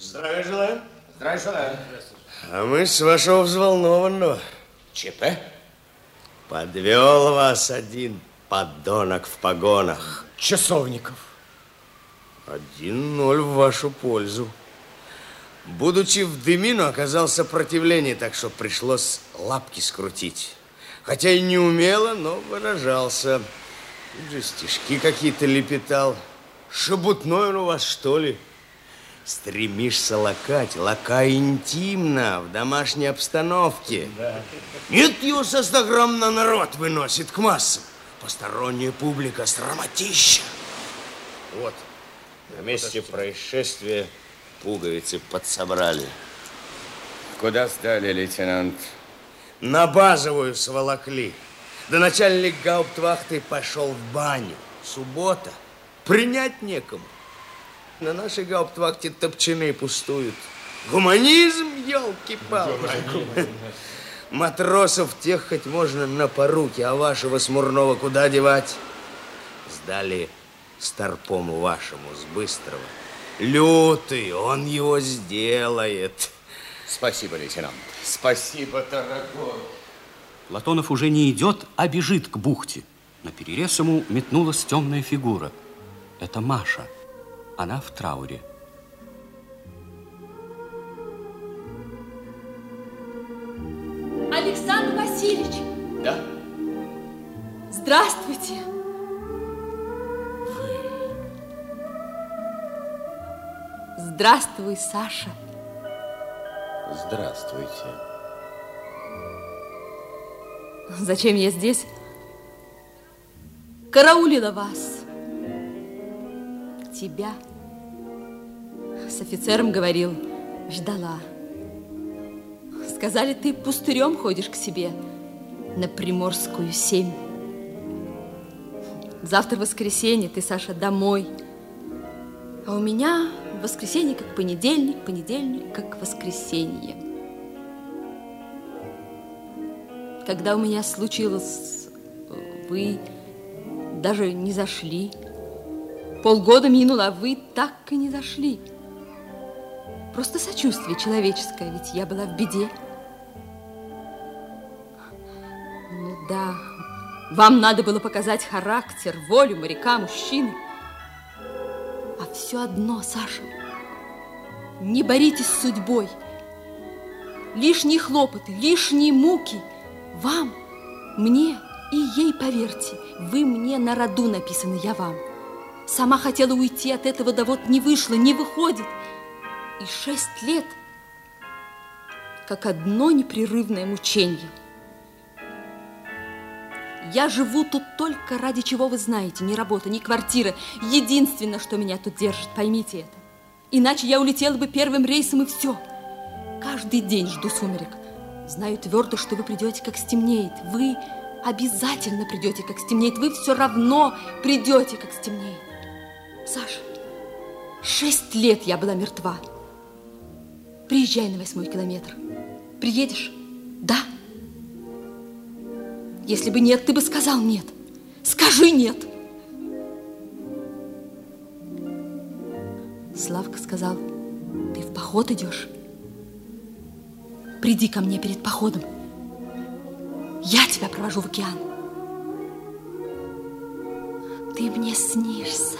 Здравия желаю. Здравия желаю. А мы с вашего взволнованного. ЧП? Подвел вас один подонок в погонах. Часовников. Один ноль в вашу пользу. Будучи в дымину, оказал сопротивление, так что пришлось лапки скрутить. Хотя и не умело, но выражался. Тут же стишки какие-то лепетал. Шебутной он у вас, что ли? Стремишься лакать, лакай интимно, в домашней обстановке. Да. Нет, его со 100 грамм на народ выносит к массам. Посторонняя публика, срамотища. Вот, на месте происшествия пуговицы подсобрали. Куда сдали, лейтенант? На базовую сволокли. Да начальник гауптвахты пошел в баню. Суббота. Принять некому. На нашей гауптвахте топчаны пустуют. Гуманизм, елки-палки. Матросов тех хоть можно на поруки, а вашего Смурнова куда девать? Сдали старпому вашему с быстрого. Лютый, он его сделает. Спасибо, лейтенант. Спасибо, дорогой. Платонов уже не идет, а бежит к бухте. На перерез ему метнулась темная фигура. Это Маша. Она в трауре. Александр Васильевич! Да? Здравствуйте! Здравствуй, Саша. Здравствуйте. Зачем я здесь? Караулила вас. Тебя. С офицером говорил, ждала. Сказали, ты пустырем ходишь к себе на Приморскую семь. Завтра воскресенье, ты, Саша, домой. А у меня воскресенье как понедельник, понедельник как воскресенье. Когда у меня случилось, вы даже не зашли. Полгода минуло, а вы так и не зашли. Просто сочувствие человеческое, ведь я была в беде. Ну да, вам надо было показать характер, волю моряка, мужчины. А все одно, Саша, не боритесь с судьбой. Лишние хлопоты, лишние муки. Вам, мне и ей, поверьте, вы мне на роду написаны, я вам. Сама хотела уйти от этого, да вот не вышло, не выходит. И шесть лет, как одно непрерывное мучение. Я живу тут только ради чего вы знаете, ни работа, ни квартира. Единственное, что меня тут держит, поймите это. Иначе я улетела бы первым рейсом и все. Каждый день жду сумерек. Знаю твердо, что вы придете, как стемнеет. Вы обязательно придете, как стемнеет. Вы все равно придете, как стемнеет. Саша, шесть лет я была мертва. Приезжай на восьмой километр. Приедешь? Да. Если бы нет, ты бы сказал нет. Скажи нет. Славка сказал, ты в поход идешь? Приди ко мне перед походом. Я тебя провожу в океан. Ты мне снишься.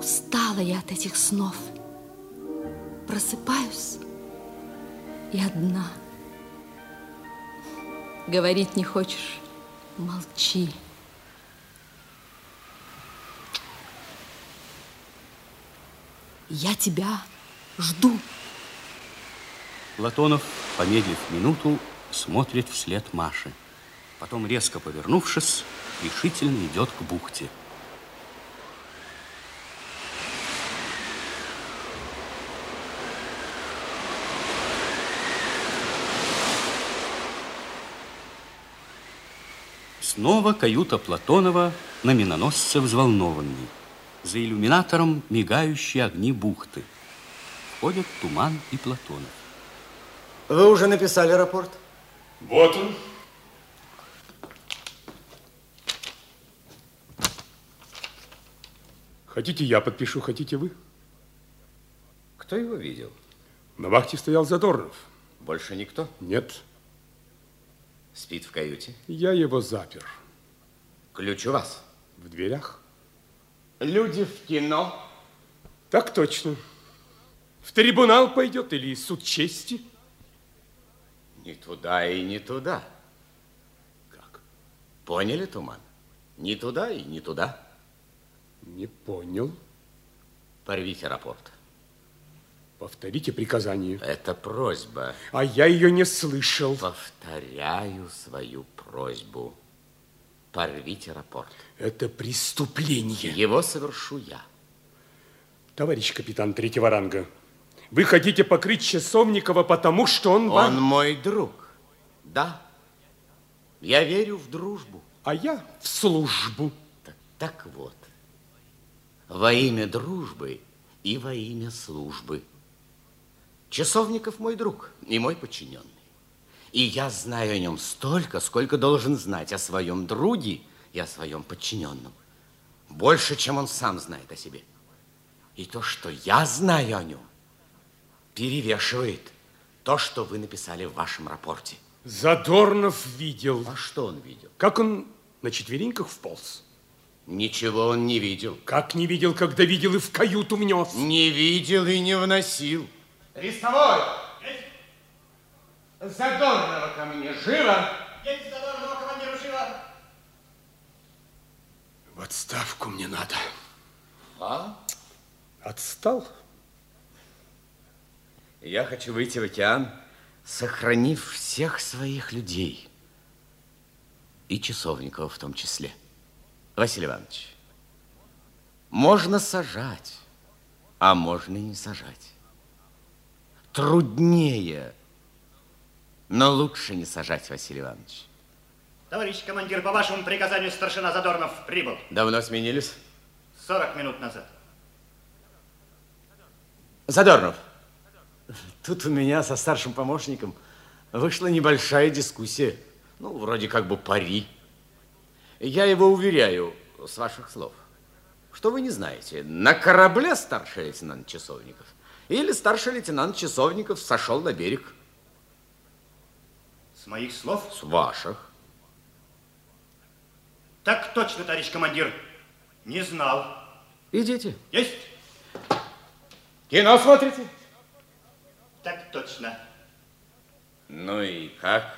Устала я от этих снов. Просыпаюсь и одна. Говорить не хочешь? Молчи. Я тебя жду. Платонов, помедлив минуту, смотрит вслед Маши. Потом, резко повернувшись, решительно идет к бухте. Снова каюта Платонова на миноносце взволнованный. За иллюминатором мигающие огни бухты. Входят Туман и Платонов. Вы уже написали рапорт? Вот он. Хотите, я подпишу, хотите вы? Кто его видел? На вахте стоял Задорнов. Больше никто? Нет, Спит в каюте? я его запер. Ключ у вас? В дверях? Люди в кино? Так точно. В трибунал пойдет или суд чести? Ни туда и не туда. Как? Поняли, Туман? Ни туда и не туда. Не понял. Порвите рапорт. Повторите приказание. Это просьба. А я ее не слышал. Повторяю свою просьбу. Порвите рапорт. Это преступление. Его совершу я. Товарищ капитан третьего ранга, вы хотите покрыть Часовникова, потому что он, Он вам... мой друг. Да. Я верю в дружбу. А я в службу. Так, так вот. Во имя дружбы и во имя службы. Часовников мой друг и мой подчиненный. И я знаю о нем столько, сколько должен знать о своем друге и о своем подчиненном. Больше, чем он сам знает о себе. И то, что я знаю о нем, перевешивает то, что вы написали в вашем рапорте. Задорнов видел, А что он видел? как он на четвереньках вполз. Ничего он не видел. Как не видел, когда видел и в каюту внес. Не видел и не вносил. Рестовой! Задорного ко мне, живо! Есть задорного командира живо! В отставку мне надо. А? Отстал? Я хочу выйти в океан, сохранив всех своих людей. И часовников в том числе. Василий Иванович, можно сажать, а можно и не сажать. Труднее, но лучше не сажать, Василий Иванович. Товарищ командир, по вашему приказанию старшина Задорнов прибыл Давно сменились? 40 минут назад. Задорнов, тут у меня со старшим помощником вышла небольшая дискуссия. Ну, вроде как бы пари. Я его уверяю, с ваших слов, что вы не знаете, на корабле старший лейтенант Часовников или старший лейтенант Часовников сошел на берег. С моих слов? С ваших. Так точно, товарищ командир. Не знал. Идите. Есть? Кино смотрите? Так точно. Ну и как?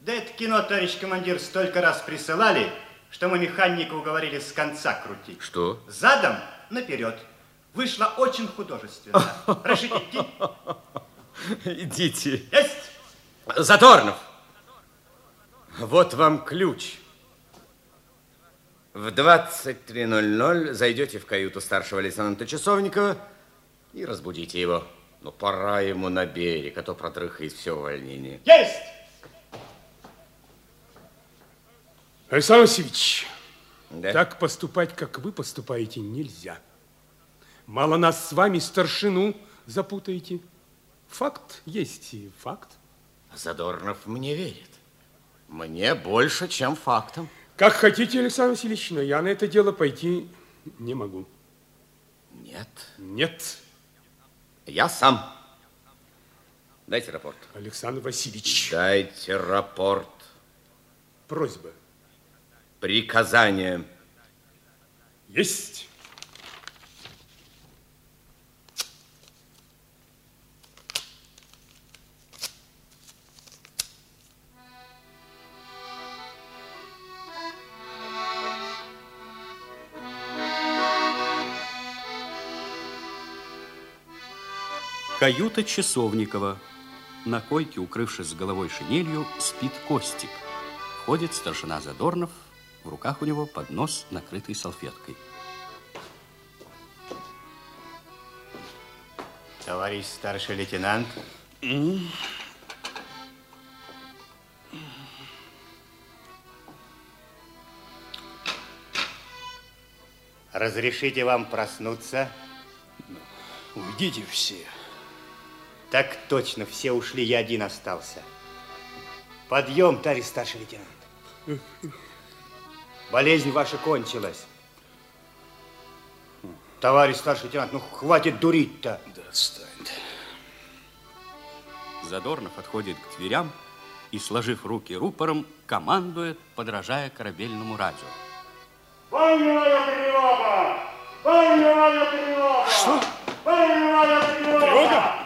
Да это кино, товарищ командир, столько раз присылали, что мы механика уговорили с конца крутить. Что? Задом наперед. Вышло очень художественно. Разрешите идти? Идите. Есть? Задорнов, вот вам ключ. В 23.00 зайдете в каюту старшего лейтенанта Часовникова и разбудите его. Ну, пора ему на берег, а то продрыхает все увольнение. Есть! Александр Васильевич, Да? так поступать, как вы поступаете, нельзя. Мало нас с вами старшину запутаете. Факт есть и факт. Задорнов мне верит. Мне больше, чем фактом. Как хотите, Александр Васильевич, но я на это дело пойти не могу. Нет, Нет, я сам. Дайте рапорт. Александр Васильевич, Дайте рапорт. просьба. Приказание. Есть. Каюта Часовникова. На койке, укрывшись с головой шинелью, спит Костик. Входит старшина Задорнов. В руках у него поднос, накрытый салфеткой. Товарищ старший лейтенант. Разрешите вам проснуться? Уйдите все. Так точно, все ушли, я один остался. Подъем, товарищ старший лейтенант. Болезнь ваша кончилась. Товарищ старший лейтенант, ну хватит дурить-то. Да отстань. Задорнов отходит к дверям и, сложив руки рупором, командует, подражая корабельному радио. Боевая тревога! Боевая тревога! Что? Боевая тревога! Тревога?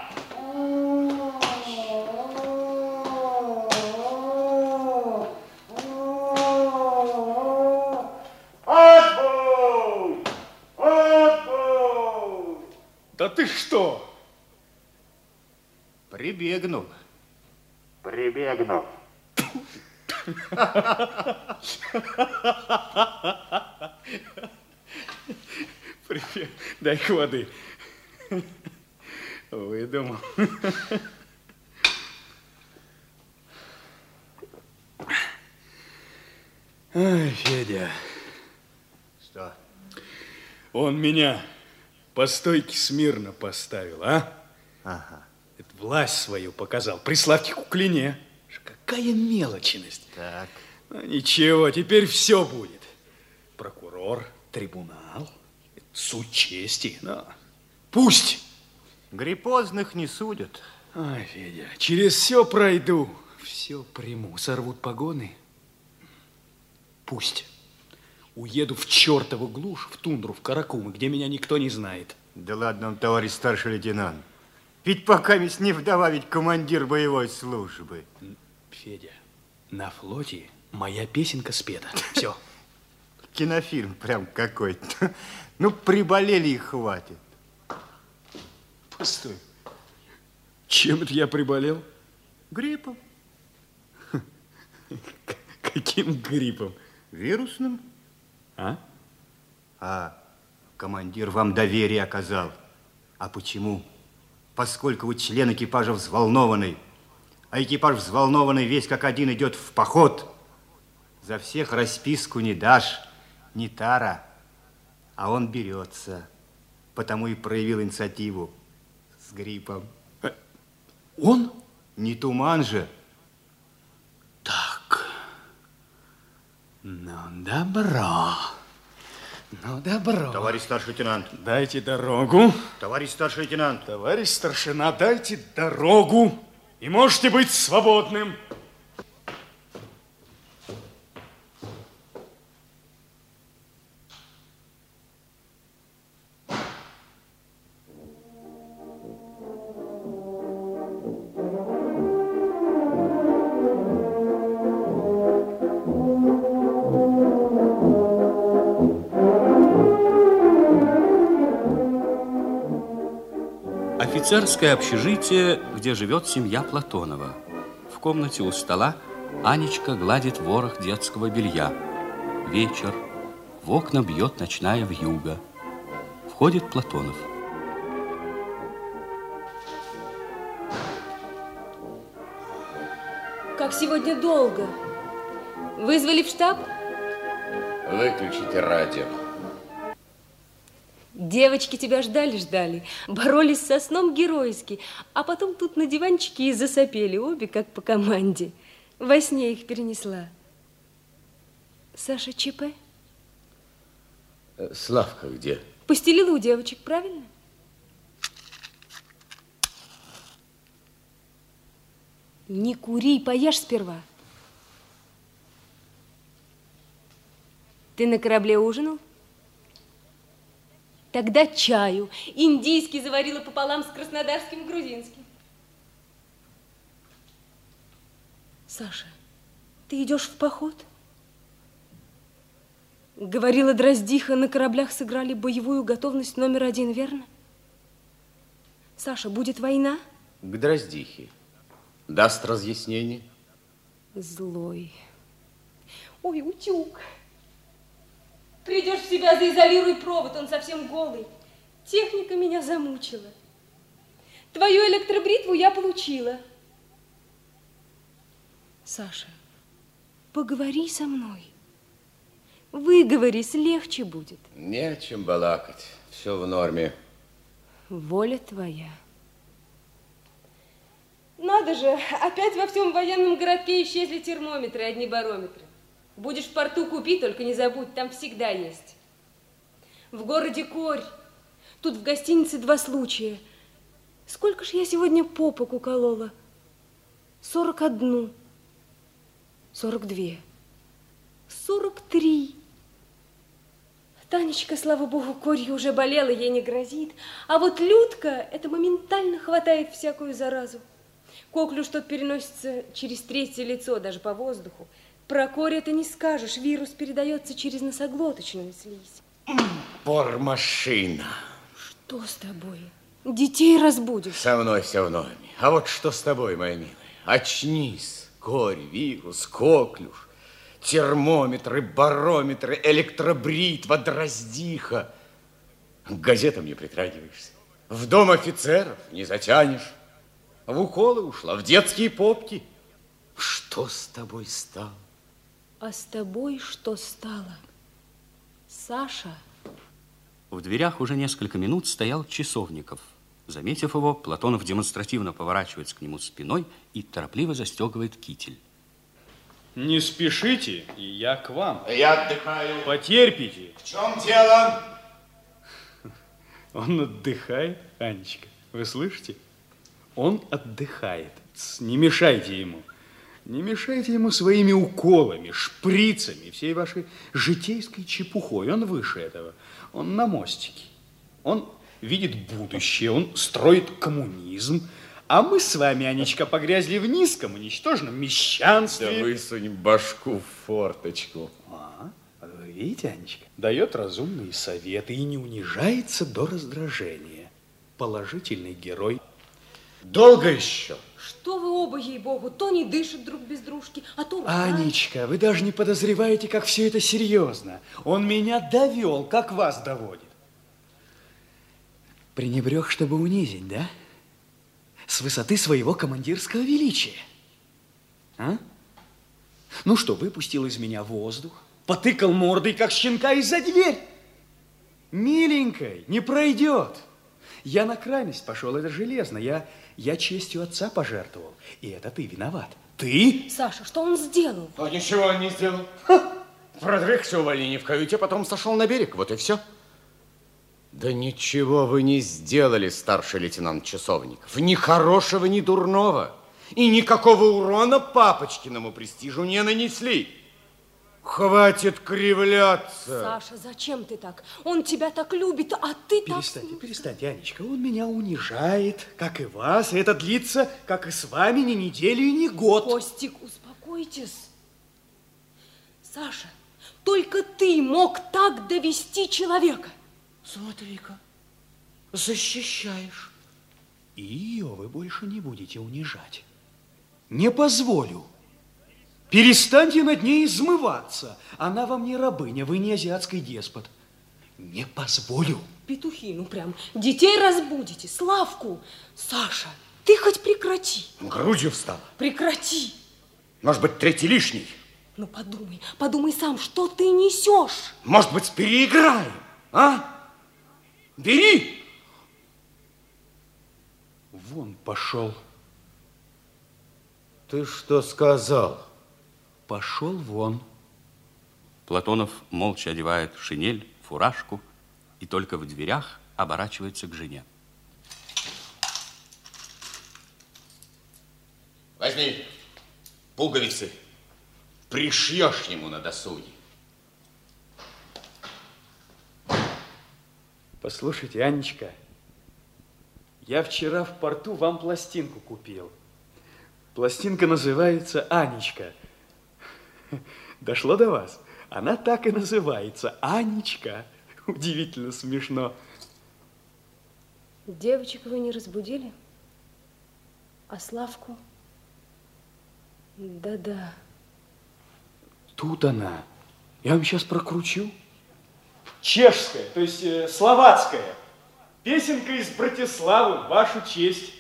Отбой! Отбой! Да ты что? Прибегнул. Прибегнув. Привет. Дай-ка воды. Выдумал. Ай, Федя, Что? он меня по стойке смирно поставил, а? Ага. Это власть свою показал при Славке Куклине. Какая мелочность. Так. Ну, ничего, теперь все будет. Прокурор, трибунал, суд чести. Ну, пусть. Гриппозных не судят. Ай, Федя, через все пройду, все приму. Сорвут погоны. Пусть. Уеду в чертову глушь, в тундру, в Каракумы, где меня никто не знает. Да ладно, вам, товарищ старший лейтенант. Ведь пока ведь не вдова, ведь командир боевой службы. Федя, на флоте моя песенка спета. Все. Кинофильм прям какой-то. Ну, приболели и хватит. Постой. Чем это я приболел? Гриппом. Каким гриппом? Вирусным. А? А командир вам доверие оказал. А почему? Поскольку вы член экипажа взволнованный, а экипаж взволнованный весь как один идет в поход. За всех расписку не дашь, не тара, а он берется. Потому и проявил инициативу с гриппом. Он? Не туман же. Ну, добро. Ну, добро. Товарищ старший лейтенант, Дайте дорогу. товарищ старший лейтенант. Товарищ старшина, дайте дорогу. И можете быть свободным. Офицерское общежитие, где живет семья Платонова. В комнате у стола Анечка гладит ворох детского белья. Вечер. В окна бьет ночная вьюга. Входит Платонов. Как сегодня долго. Вызвали в штаб? Выключите радио. Девочки тебя ждали-ждали, боролись со сном геройски, а потом тут на диванчике и засопели, обе как по команде. Во сне их перенесла. Саша ЧП? Э, Славка где? Постелила у девочек, правильно? Не кури, поешь сперва. Ты на корабле ужинал? Тогда чаю. Индийский заварила пополам с краснодарским и грузинским. Саша, ты идешь в поход? Говорила Дроздиха, на кораблях сыграли боевую готовность номер один, верно? Саша, будет война? К Дроздихе. Даст разъяснение? Злой. Ой, утюг. Придешь в себя, заизолируй провод, он совсем голый. Техника меня замучила. Твою электробритву я получила. Саша, поговори со мной. Выговорись, легче будет. Не о чем балакать. Все в норме. Воля твоя. Надо же, опять во всем военном городке исчезли термометры, одни барометры. Будешь в порту купить, только не забудь, там всегда есть. В городе корь, Тут в гостинице два случая. Сколько ж я сегодня попок уколола? Сорок одну. Сорок две. Сорок три. Танечка, слава богу, корью уже болела, ей не грозит. А вот Людка, это моментально хватает всякую заразу. Коклю что переносится через третье лицо, даже по воздуху. Про корь это не скажешь. Вирус передается через носоглоточную слизь. Пормашина. Что с тобой? Детей разбудишь. Со мной все в норме. А вот что с тобой, моя милая? Очнись. Корь, вирус, коклюш, термометры, барометры, электробритва, дроздиха. К газетам не притрагиваешься. В дом офицеров не затянешь. В уколы ушла, в детские попки. Что с тобой стало? А с тобой что стало? Саша? В дверях уже несколько минут стоял Часовников. Заметив его, Платонов демонстративно поворачивается к нему спиной и торопливо застегивает китель. Не спешите, и я к вам. Я отдыхаю. Потерпите. В чем дело? Он отдыхает, Анечка. Вы слышите? Он отдыхает. Не мешайте ему. Не мешайте ему своими уколами, шприцами, всей вашей житейской чепухой. Он выше этого. Он на мостике. Он видит будущее, он строит коммунизм. А мы с вами, Анечка, погрязли в низком, уничтоженном Да мещанстве. высунь башку в форточку. А, вы видите, Анечка, дает разумные советы и не унижается до раздражения. Положительный герой. Долго еще? Что вы оба, ей-богу, то не дышат друг без дружки, а то... Анечка, вы даже не подозреваете, как все это серьезно. Он меня довел, как вас доводит. Пренебрег, чтобы унизить, да? С высоты своего командирского величия. А? Ну что, выпустил из меня воздух, потыкал мордой, как щенка, из за дверь. Миленькой, не пройдет. Я на крайность пошел, это железно. Я, я честью отца пожертвовал. И это ты виноват. Ты? Саша, что он сделал? А ничего он не сделал. Продрыхся увольнение в каюте, а потом сошел на берег. Вот и все. Да ничего вы не сделали, старший лейтенант Часовников. Ни хорошего, ни дурного. И никакого урона папочкиному престижу не нанесли. Хватит кривляться. Саша, зачем ты так? Он тебя так любит, а ты так... Перестаньте, перестаньте, Анечка. Он меня унижает, как и вас. И это длится, как и с вами, ни неделю и ни год. Костик, успокойтесь. Саша, только ты мог так довести человека. Смотри-ка, защищаешь. И ее вы больше не будете унижать. Не позволю. Перестаньте над ней измываться. Она вам не рабыня, вы не азиатский деспот. Не позволю. Петухи, ну прям, детей разбудите, Славку. Саша, ты хоть прекрати. Грудью встала. Прекрати. Может быть, третий лишний. Ну подумай, подумай сам, что ты несешь? Может быть, переиграем, а? Бери. Вон пошел. Ты что сказал? Пошел вон. Платонов молча одевает шинель, фуражку и только в дверях оборачивается к жене. Возьми пуговицы, пришьешь ему на досуге. Послушайте, Анечка, я вчера в порту вам пластинку купил. Пластинка называется «Анечка». Дошло до вас? Она так и называется «Анечка». Удивительно смешно. Девочек вы не разбудили? А Славку? Да-да. Тут она. Я вам сейчас прокручу. Чешская, то есть э, словацкая. Песенка из Братиславы, вашу честь.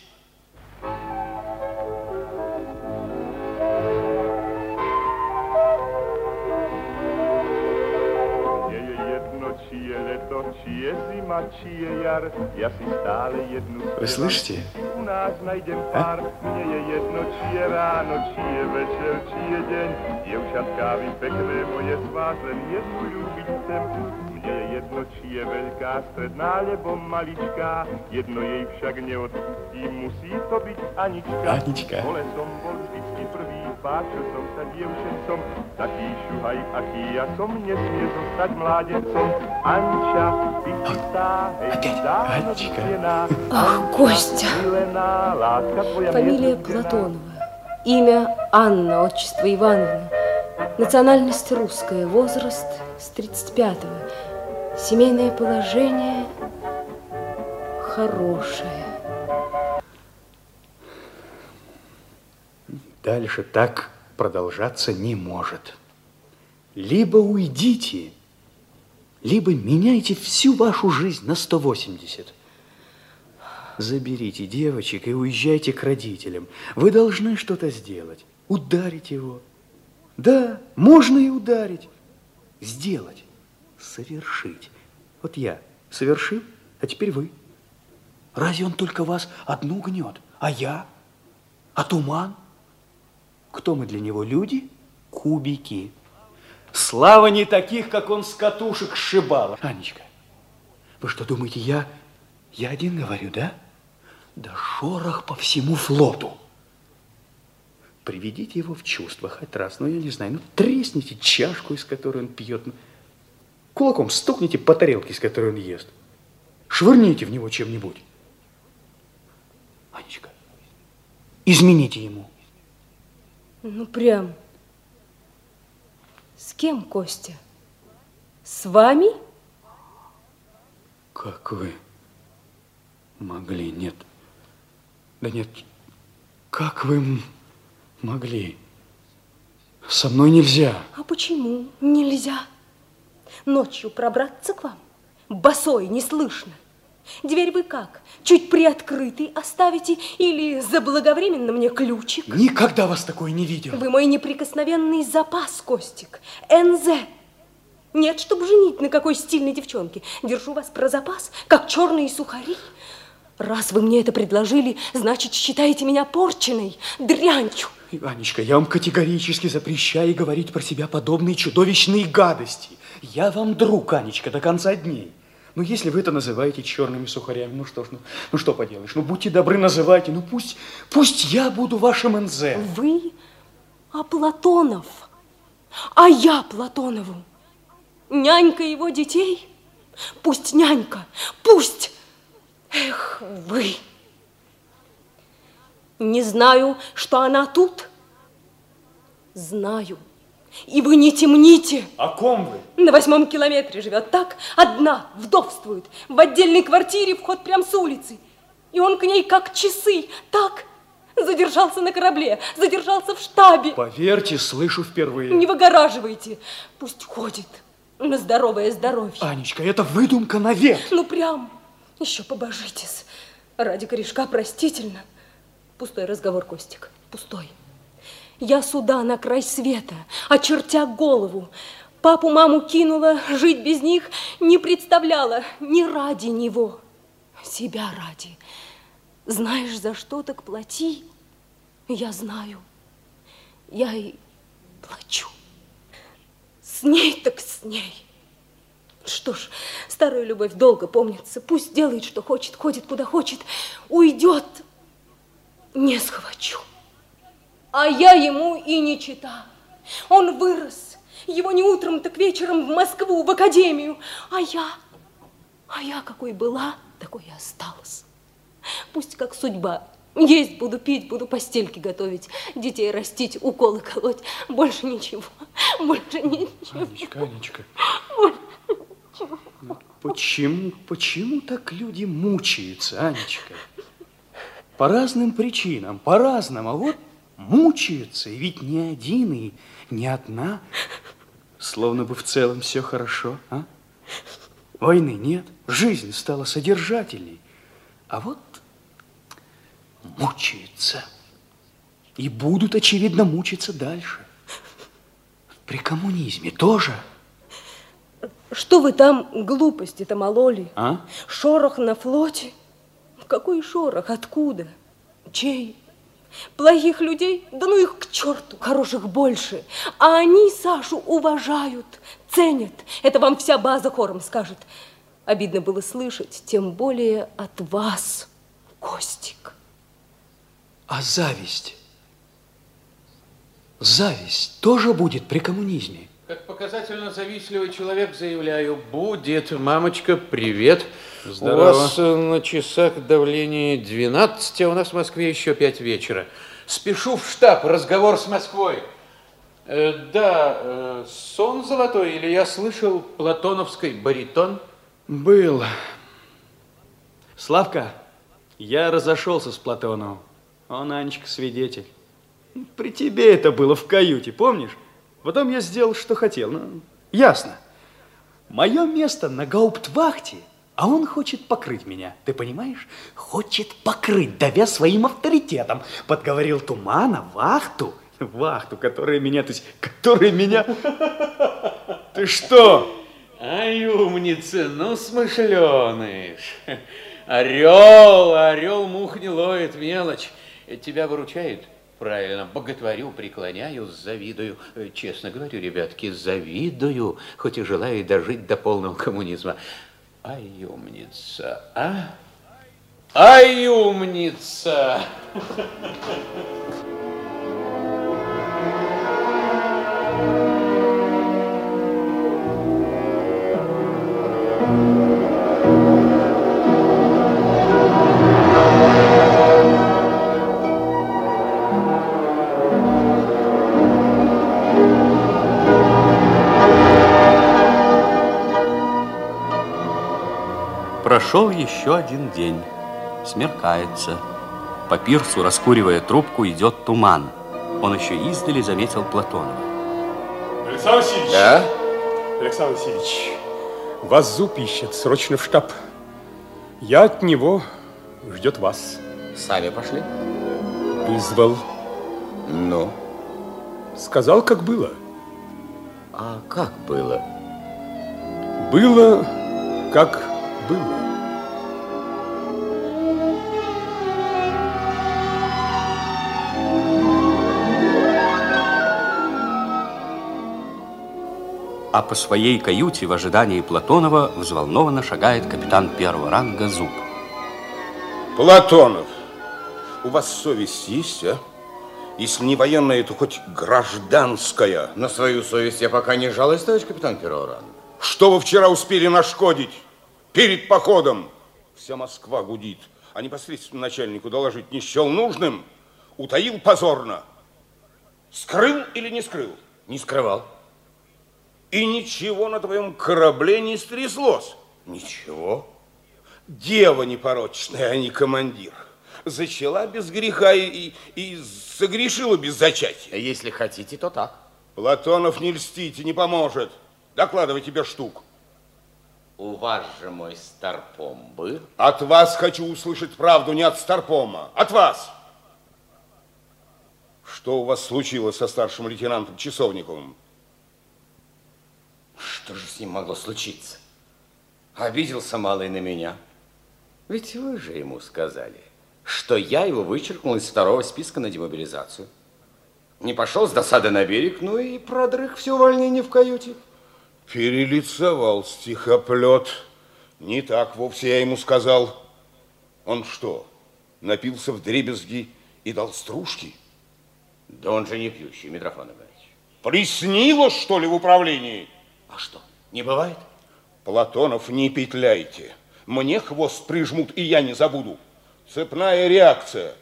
proč je zima, či je jar, já si stále jednu... Vy? U nás najdem pár, eh? mně je jedno, či je ráno, či je večer, či je den. Děvčatka, vy pekné moje svázlen, jestli ljubit jsem, mně je jedno, či je velká, středná, nebo maličká, jedno jej však neodpustí, musí to být Anička. Anička. Bole som vždycky prvý, páčil som sa dievčencom, taký šuhaj, aký ja som, nesmie zostať mládencom. Anča, ty chytá, hej, Опять dávno Анечка. vystená, Ах, Костя. milená, láska tvoja Фамилия. Платонова. Имя Анна, отчество Ивановна. Национальность русская, возраст с 35-го. Семейное положение хорошее. Дальше так продолжаться не может. Либо уйдите, либо меняйте всю вашу жизнь на 180. Заберите девочек и уезжайте к родителям. Вы должны что-то сделать. Ударить его. Да, можно и ударить. Сделать. Совершить. Вот я совершил, а теперь вы. Разве он только вас одну гнет? А я? А туман? Кто мы для него? Люди? Кубики. Слава не таких, как он с катушек сшибала. Анечка, вы что думаете, я, я один говорю, да? Да шорох по всему флоту. Приведите его в чувство хоть раз, ну, я не знаю, ну, тресните чашку, из которой он пьет, ну, кулаком стукните по тарелке, из которой он ест. Швырните в него чем-нибудь. Анечка, измените ему. Ну, прям. С кем, Костя? С вами? Как вы могли? Нет. Да нет. Как вы могли? Со мной нельзя. А почему нельзя? Ночью пробраться к вам? Босой, не слышно. Дверь вы как? Чуть приоткрытой оставите или заблаговременно мне ключик? Никогда вас такое не видел. Вы мой неприкосновенный запас, Костик. НЗ. Нет, чтобы женить на какой стильной девчонке. Держу вас про запас, как черные сухари. Раз вы мне это предложили, значит, считаете меня порченой, дрянью. Анечка, я вам категорически запрещаю говорить про себя подобные чудовищные гадости. Я вам друг, Анечка, до конца дней. Ну, если вы это называете черными сухарями, ну что ж, ну, ну что поделаешь, ну будьте добры, называйте, ну пусть, пусть я буду вашим НЗ. Вы, а Платонов, а я Платонову. Нянька его детей? Пусть нянька, пусть. Эх, вы. Не знаю, что она тут. Знаю. И вы не темните. О ком вы? На восьмом километре живет так, одна, вдовствует, в отдельной квартире, вход прям с улицы. И он к ней как часы, так, задержался на корабле, задержался в штабе. Поверьте, слышу впервые. Не выгораживайте, пусть ходит на здоровое здоровье. Анечка, это выдумка навек. Ну прям, еще побожитесь. Ради корешка простительно. Пустой разговор, Костик, пустой. Я сюда, на край света, очертя голову. Папу, маму кинула, жить без них не представляла. Не ради него, себя ради. Знаешь, за что так плати? Я знаю. Я и плачу. С ней так с ней. Что ж, старая любовь долго помнится. Пусть делает, что хочет, ходит, куда хочет. Уйдет, не схвачу. А я ему и не чита. Он вырос. Его не утром, так вечером в Москву, в академию. А я, а я какой была, такой и осталась. Пусть как судьба. Есть буду, пить буду, постельки готовить, детей растить, уколы колоть. Больше ничего, больше ничего. Анечка, Анечка. Ну, Почему, почему так люди мучаются, Анечка? По разным причинам, по-разному. А вот мучаются, и ведь не один, и не одна. Словно бы в целом все хорошо, а? Войны нет, жизнь стала содержательней. А вот мучаются. И будут, очевидно, мучиться дальше. При коммунизме тоже. Что вы там глупости-то мололи? А? Шорох на флоте? Какой шорох? Откуда? Чей? Плохих людей, да ну их к черту, хороших больше. А они Сашу уважают, ценят. Это вам вся база хором скажет. Обидно было слышать, тем более от вас, Костик. А зависть? Зависть тоже будет при коммунизме? Как показательно завистливый человек, заявляю, будет. Мамочка, привет. Здорово. У вас э, на часах давление 12, а у нас в Москве еще 5 вечера. Спешу в штаб, разговор с Москвой. Э, да, э, сон золотой, или я слышал платоновский баритон? Был. Славка, я разошелся с Платоновым. Он, Анечка, свидетель. При тебе это было в каюте, помнишь? Потом я сделал, что хотел. Ну, ясно. Мое место на гауптвахте, а он хочет покрыть меня. Ты понимаешь? Хочет покрыть, давя своим авторитетом. Подговорил Тумана, вахту. Вахту, которая меня, то есть, которая меня... Ты что? Ай, умница, ну, смышленыш. Орел, орел мух не ловит, мелочь. Тебя выручает? Правильно, боготворю, преклоняю, завидую. Э, Честно говорю, ребятки, завидую, хоть и желаю дожить до полного коммунизма. Ай, умница, а? Ай, умница! Прошел еще один день. Смеркается. По пирсу, раскуривая трубку, идет туман. Он еще издали заметил Платонова. Александр Васильевич. Да? Александр Васильевич, вас зуб ищет, срочно в штаб. Я от него ждет вас. Сами пошли? Вызвал. Ну? Сказал, как было. А как было? Было, как было. А по своей каюте в ожидании Платонова взволнованно шагает капитан первого ранга Зуб. Платонов, у вас совесть есть, а? Если не военная, то хоть гражданская. На свою совесть я пока не жалуюсь, товарищ капитан первого ранга. Что вы вчера успели нашкодить перед походом? Вся Москва гудит, а непосредственно начальнику доложить не счел нужным. Утаил позорно. Скрыл или не скрыл? Не скрывал. И ничего на твоем корабле не стряслось. Ничего. Дева непорочная, а не командир. Зачала без греха и, и, и согрешила без зачатия. Если хотите, то так. Платонов не льстите, не поможет. Докладывай тебе штук. У вас же мой старпом был? От вас хочу услышать правду, не от Старпома. От вас. Что у вас случилось со старшим лейтенантом Часовниковым? Что же с ним могло случиться? Обиделся малый на меня. Ведь вы же ему сказали, что я его вычеркнул из второго списка на демобилизацию. Не пошел с досады на берег, ну и продрых все увольнение в каюте. Перелицевал стихоплет. Не так вовсе я ему сказал. Он что, напился в дребезги и дал стружки? Да он же не пьющий, Митрофан Иванович. Приснилось, что ли, в управлении? А что, не бывает? Платонов, не петляйте. Мне хвост прижмут, и я не забуду. Цепная реакция.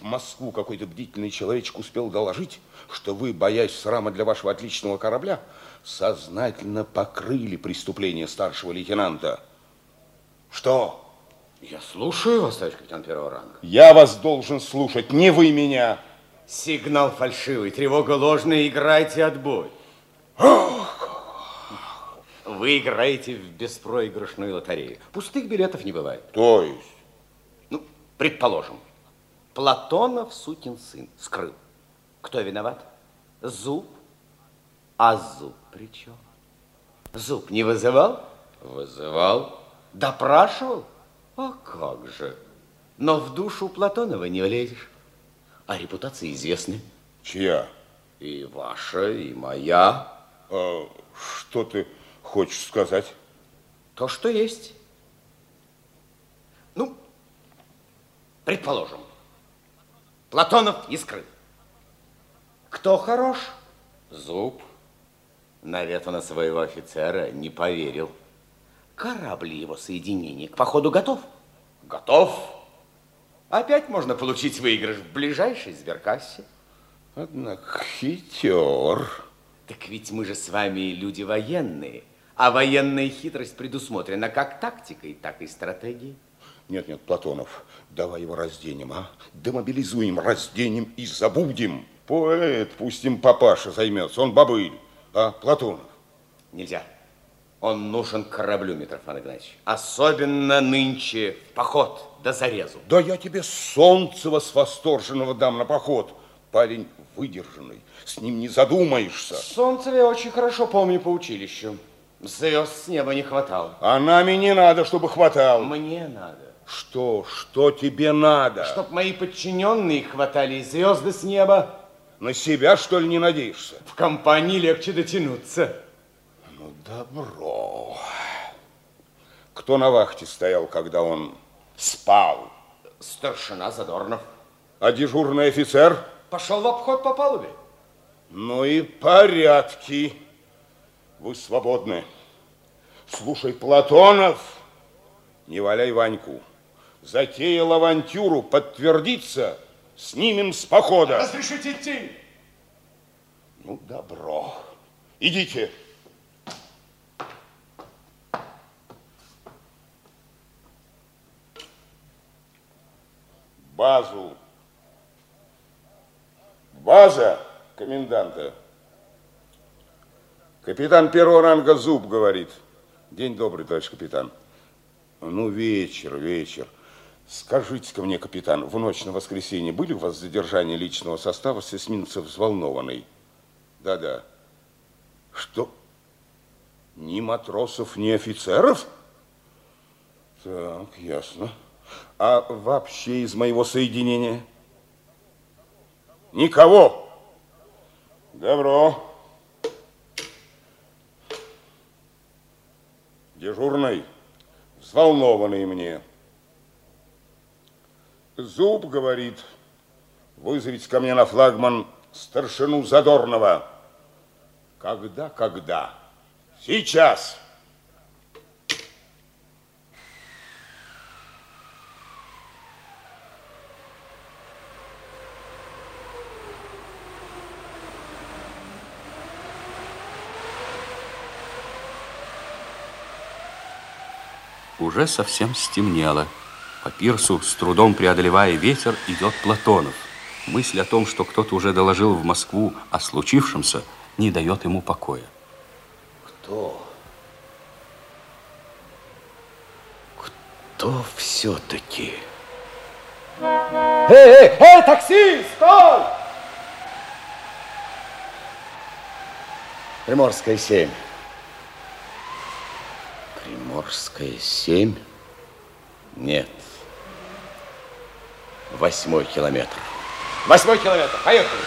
В Москву какой-то бдительный человечек успел доложить, что вы, боясь срама для вашего отличного корабля, сознательно покрыли преступление старшего лейтенанта. Что? Я слушаю вас, товарищ капитан первого ранга. Я вас должен слушать, не вы меня. Сигнал фальшивый, тревога ложная, играйте отбой. Вы играете в беспроигрышную лотерею. Пустых билетов не бывает. То есть? Ну, предположим, Платонов, сукин сын, скрыл. Кто виноват? Зуб. А зуб при чем? Зуб не вызывал? Вызывал. Допрашивал? А как же? Но в душу Платонова не влезешь. А репутация известны. Чья? И ваша, и моя. А, что ты хочешь сказать? То, что есть. Ну, предположим, Платонов искры. Кто хорош? Зуб. Навет на своего офицера не поверил. Корабль его соединения к походу готов? Готов. Опять можно получить выигрыш в ближайшей сберкассе. Однако хитер. Так ведь мы же с вами люди военные, а военная хитрость предусмотрена как тактикой, так и стратегией. Нет, нет, Платонов, давай его разденем, а? Демобилизуем, разденем и забудем. Поэт, пусть им папаша займется, он бобыль. А, Платонов? Нельзя. Он нужен кораблю, Митрофан Игнатьевич. Особенно нынче в поход, до зарезу. Да я тебе Солнцева с восторженного дам на поход. Парень выдержанный, с ним не задумаешься. Солнцева я очень хорошо помню по училищу. Звезд с неба не хватало. А нами не надо, чтобы хватало. Мне надо. Что? Что тебе надо? Чтоб мои подчиненные хватали звезды с неба. На себя, что ли, не надеешься? В компании легче дотянуться. Ну, добро. Кто на вахте стоял, когда он спал? Старшина Задорнов. А дежурный офицер? Пошел в обход по палубе. Ну и порядки. Вы свободны. Слушай, Платонов, не валяй Ваньку. Затеял авантюру, подтвердится, снимем с похода. Разрешите идти? Ну, добро. Идите. Базу. База коменданта. Капитан первого ранга Зуб говорит. День добрый, товарищ капитан. Ну, вечер, вечер. Скажите-ка мне, капитан, в ночь на воскресенье были у вас задержания личного состава с эсминцев взволнованный? Да-да. Что? Ни матросов, ни офицеров? Так, ясно. А вообще из моего соединения? Никого. Добро. Дежурный, взволнованный мне. Зуб говорит, вызовите ко мне на флагман старшину Задорнова. Когда, когда? Сейчас. Уже совсем стемнело. По пирсу, с трудом преодолевая ветер, идет Платонов. Мысль о том, что кто-то уже доложил в Москву о случившемся, не дает ему покоя. Кто? Кто все-таки? Эй, эй, эй, такси, стой! Приморская 7. Приморская 7? Нет. Восьмой километр. Восьмой километр. Поехали.